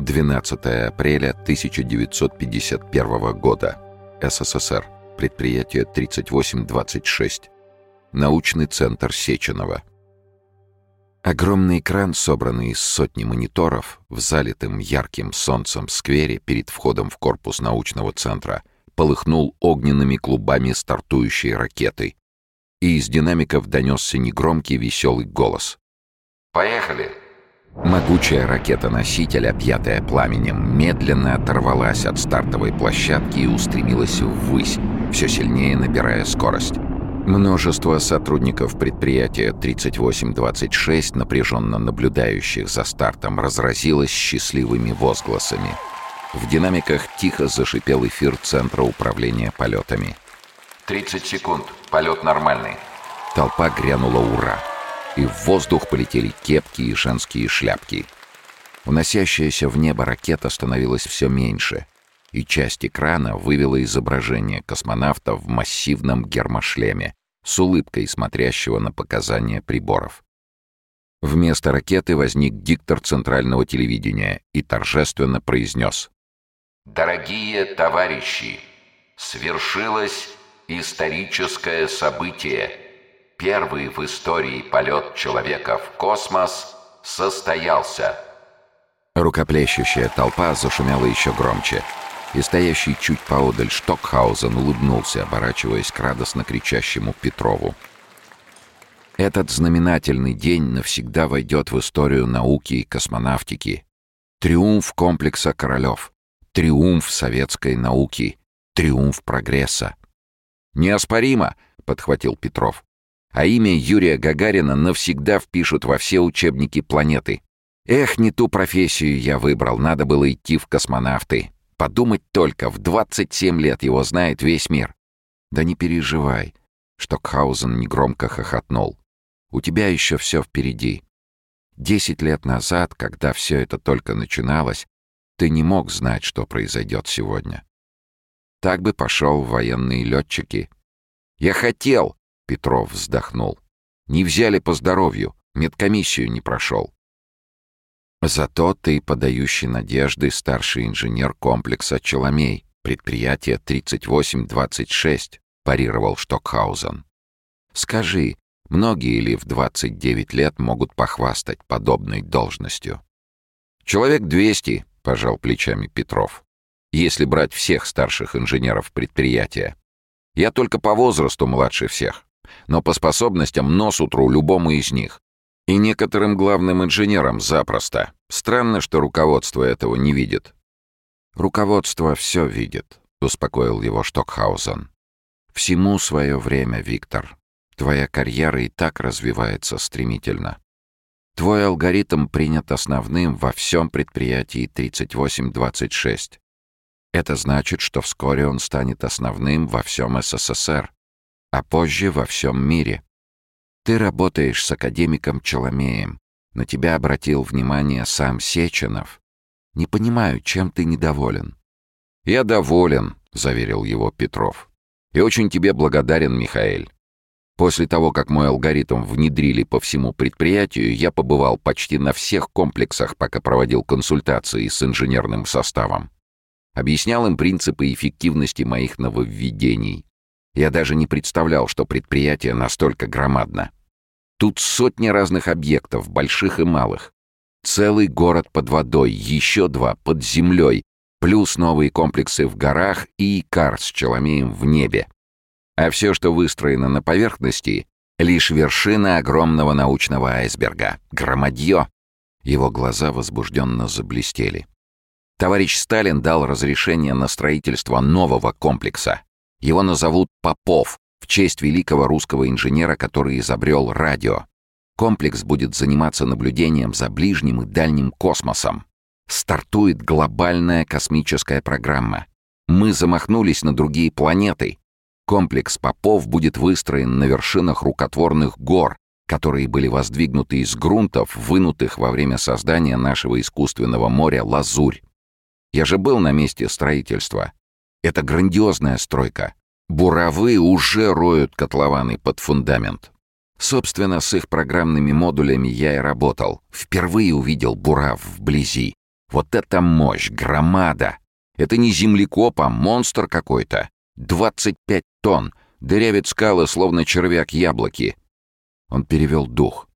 12 апреля 1951 года. СССР. Предприятие 3826. Научный центр Сеченова. Огромный экран, собранный из сотни мониторов, в залитым ярким солнцем сквере перед входом в корпус научного центра, полыхнул огненными клубами стартующей ракеты. И из динамиков донесся негромкий веселый голос. «Поехали!» Могучая ракета-носитель, объятая пламенем, медленно оторвалась от стартовой площадки и устремилась ввысь, все сильнее набирая скорость. Множество сотрудников предприятия 3826, напряженно наблюдающих за стартом, разразилось счастливыми возгласами. В динамиках тихо зашипел эфир Центра управления полетами. «30 секунд. Полет нормальный». Толпа грянула «Ура!» И в воздух полетели кепки и женские шляпки. Уносящаяся в небо ракета становилась все меньше, и часть экрана вывела изображение космонавта в массивном гермошлеме с улыбкой смотрящего на показания приборов. Вместо ракеты возник диктор центрального телевидения и торжественно произнес «Дорогие товарищи, свершилось историческое событие. Первый в истории полет человека в космос состоялся». Рукоплещущая толпа зашумела еще громче — и стоящий чуть поодаль Штокхаузен улыбнулся, оборачиваясь к радостно кричащему Петрову. Этот знаменательный день навсегда войдет в историю науки и космонавтики. Триумф комплекса королев, триумф советской науки, триумф прогресса. «Неоспоримо!» — подхватил Петров. «А имя Юрия Гагарина навсегда впишут во все учебники планеты. Эх, не ту профессию я выбрал, надо было идти в космонавты. Подумать только, в 27 лет его знает весь мир. Да не переживай, Штокхаузен негромко хохотнул. У тебя еще все впереди. Десять лет назад, когда все это только начиналось, ты не мог знать, что произойдет сегодня. Так бы пошел в военные летчики. «Я хотел!» — Петров вздохнул. «Не взяли по здоровью, медкомиссию не прошел. Зато ты подающий надежды старший инженер комплекса «Челомей», предприятие 3826, парировал Штокхаузен. Скажи, многие ли в 29 лет могут похвастать подобной должностью? Человек 200, пожал плечами Петров. Если брать всех старших инженеров предприятия. Я только по возрасту младше всех, но по способностям нос утру любому из них. И некоторым главным инженерам запросто. Странно, что руководство этого не видит. «Руководство все видит», — успокоил его Штокхаузен. «Всему свое время, Виктор. Твоя карьера и так развивается стремительно. Твой алгоритм принят основным во всем предприятии 3826. Это значит, что вскоре он станет основным во всем СССР, а позже во всем мире. Ты работаешь с академиком Челомеем. На тебя обратил внимание сам Сеченов. Не понимаю, чем ты недоволен». «Я доволен», — заверил его Петров. «И очень тебе благодарен, Михаэль. После того, как мой алгоритм внедрили по всему предприятию, я побывал почти на всех комплексах, пока проводил консультации с инженерным составом. Объяснял им принципы эффективности моих нововведений. Я даже не представлял, что предприятие настолько громадно. Тут сотни разных объектов, больших и малых. Целый город под водой, еще два под землей, плюс новые комплексы в горах и Икар с Челомеем в небе. А все, что выстроено на поверхности, лишь вершина огромного научного айсберга. Громадье. Его глаза возбужденно заблестели. Товарищ Сталин дал разрешение на строительство нового комплекса. Его назовут Попов в честь великого русского инженера, который изобрел радио. Комплекс будет заниматься наблюдением за ближним и дальним космосом. Стартует глобальная космическая программа. Мы замахнулись на другие планеты. Комплекс Попов будет выстроен на вершинах рукотворных гор, которые были воздвигнуты из грунтов, вынутых во время создания нашего искусственного моря Лазурь. Я же был на месте строительства. Это грандиозная стройка. Буровы уже роют котлованы под фундамент. Собственно, с их программными модулями я и работал. Впервые увидел бурав вблизи. Вот это мощь, громада! Это не землекоп, а монстр какой-то. 25 тонн, дырявит скалы, словно червяк яблоки. Он перевел дух.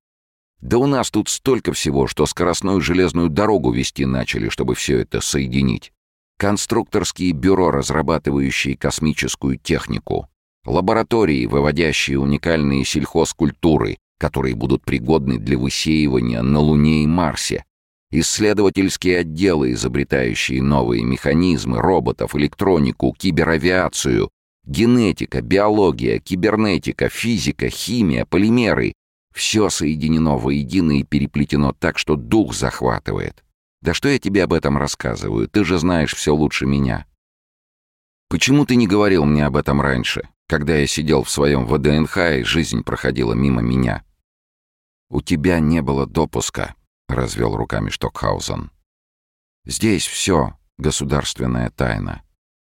Да у нас тут столько всего, что скоростную железную дорогу вести начали, чтобы все это соединить. Конструкторские бюро, разрабатывающие космическую технику. Лаборатории, выводящие уникальные сельхозкультуры, которые будут пригодны для высеивания на Луне и Марсе. Исследовательские отделы, изобретающие новые механизмы, роботов, электронику, киберавиацию, генетика, биология, кибернетика, физика, химия, полимеры. Все соединено воедино и переплетено так, что дух захватывает. Да что я тебе об этом рассказываю? Ты же знаешь все лучше меня. Почему ты не говорил мне об этом раньше, когда я сидел в своем ВДНХ и жизнь проходила мимо меня? У тебя не было допуска, — развел руками Штокхаузен. «Здесь все государственная тайна.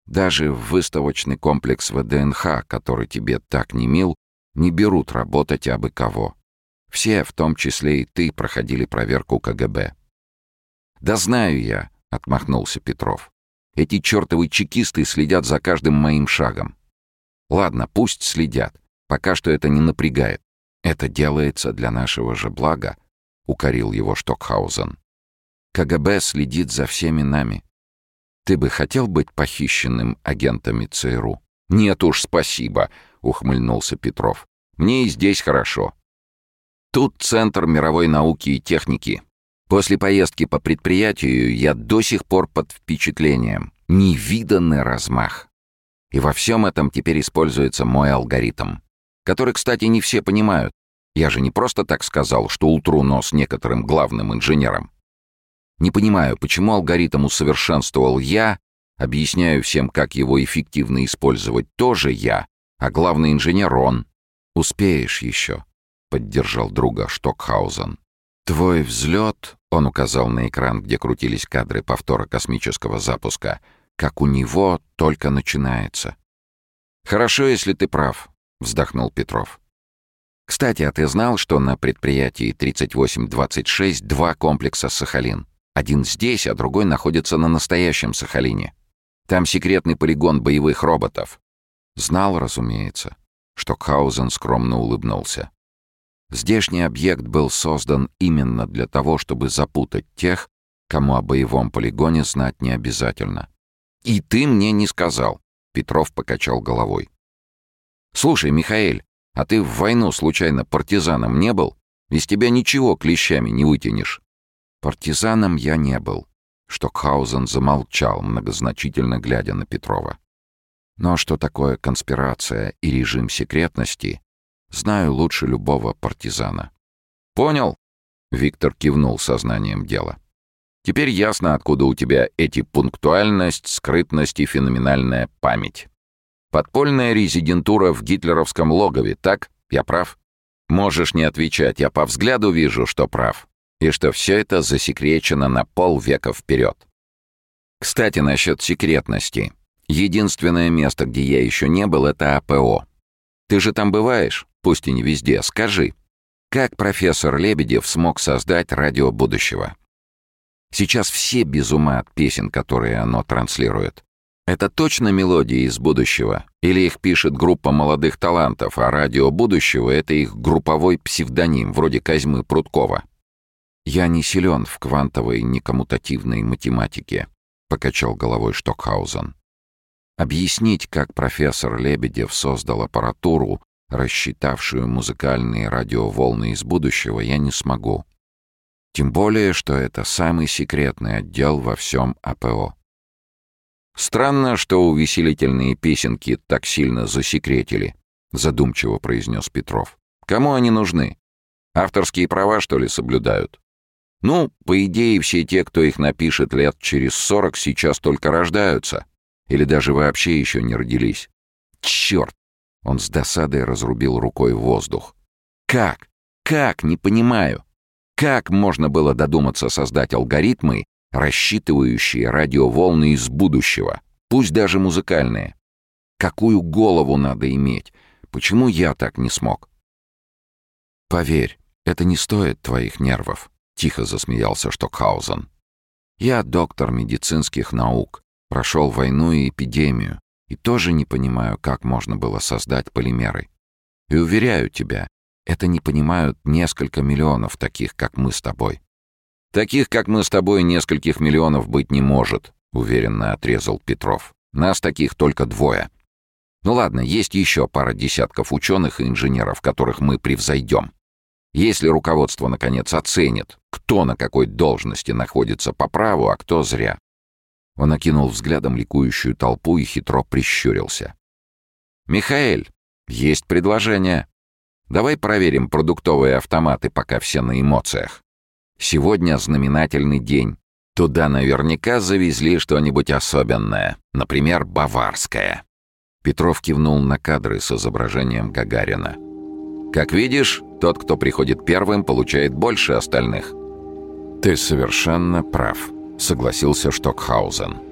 Даже в выставочный комплекс ВДНХ, который тебе так не мил, не берут работать абы кого. Все, в том числе и ты, проходили проверку КГБ». «Да знаю я», — отмахнулся Петров. «Эти чертовы чекисты следят за каждым моим шагом. Ладно, пусть следят. Пока что это не напрягает. Это делается для нашего же блага, — укорил его Штокхаузен. «КГБ следит за всеми нами. Ты бы хотел быть похищенным агентами ЦРУ?» «Нет уж, спасибо», — ухмыльнулся Петров. «Мне и здесь хорошо. Тут Центр мировой науки и техники. После поездки по предприятию я до сих пор под впечатлением. Невиданный размах. И во всем этом теперь используется мой алгоритм, который, кстати, не все понимают. Я же не просто так сказал, что утру нос некоторым главным инженерам. Не понимаю, почему алгоритм усовершенствовал я, объясняю всем, как его эффективно использовать тоже я, а главный инженер он. «Успеешь еще», — поддержал друга Штокхаузен. «Твой взлет», — он указал на экран, где крутились кадры повтора космического запуска, «как у него только начинается». «Хорошо, если ты прав», — вздохнул Петров. Кстати, а ты знал, что на предприятии 3826 два комплекса «Сахалин»? Один здесь, а другой находится на настоящем Сахалине. Там секретный полигон боевых роботов. Знал, разумеется. Штокхаузен скромно улыбнулся. Здешний объект был создан именно для того, чтобы запутать тех, кому о боевом полигоне знать не обязательно. «И ты мне не сказал», — Петров покачал головой. «Слушай, Михаэль, а ты в войну случайно партизаном не был? Из тебя ничего клещами не вытянешь». «Партизаном я не был», — Штокхаузен замолчал, многозначительно глядя на Петрова. «Но что такое конспирация и режим секретности, знаю лучше любого партизана». «Понял?» — Виктор кивнул сознанием дела. «Теперь ясно, откуда у тебя эти пунктуальность, скрытность и феноменальная память». Подпольная резидентура в гитлеровском логове, так? Я прав? Можешь не отвечать, я по взгляду вижу, что прав. И что все это засекречено на полвека вперед. Кстати, насчет секретности. Единственное место, где я еще не был, это АПО. Ты же там бываешь? Пусть и не везде. Скажи, как профессор Лебедев смог создать радио будущего? Сейчас все без ума от песен, которые оно транслирует. Это точно мелодии из будущего? Или их пишет группа молодых талантов, а радио будущего — это их групповой псевдоним, вроде Козьмы Прудкова? «Я не силен в квантовой некоммутативной математике», — покачал головой Штокхаузен. Объяснить, как профессор Лебедев создал аппаратуру, рассчитавшую музыкальные радиоволны из будущего, я не смогу. Тем более, что это самый секретный отдел во всем АПО. «Странно, что увеселительные песенки так сильно засекретили», — задумчиво произнес Петров. «Кому они нужны? Авторские права, что ли, соблюдают?» «Ну, по идее, все те, кто их напишет лет через сорок, сейчас только рождаются. Или даже вообще еще не родились. Черт!» Он с досадой разрубил рукой воздух. «Как? Как? Не понимаю. Как можно было додуматься создать алгоритмы, рассчитывающие радиоволны из будущего, пусть даже музыкальные. Какую голову надо иметь? Почему я так не смог? «Поверь, это не стоит твоих нервов», — тихо засмеялся Штокхаузен. Я доктор медицинских наук, прошел войну и эпидемию, и тоже не понимаю, как можно было создать полимеры. И уверяю тебя, это не понимают несколько миллионов таких, как мы с тобой. Таких, как мы с тобой, нескольких миллионов быть не может, уверенно отрезал Петров. Нас таких только двое. Ну ладно, есть еще пара десятков ученых и инженеров, которых мы превзойдем. Если руководство, наконец, оценит, кто на какой должности находится по праву, а кто зря. Он окинул взглядом ликующую толпу и хитро прищурился. «Михаэль, есть предложение. Давай проверим продуктовые автоматы, пока все на эмоциях. Сегодня знаменательный день. Туда наверняка завезли что-нибудь особенное, например, баварское». Петров кивнул на кадры с изображением Гагарина. «Как видишь, тот, кто приходит первым, получает больше остальных». «Ты совершенно прав», — согласился Штокхаузен.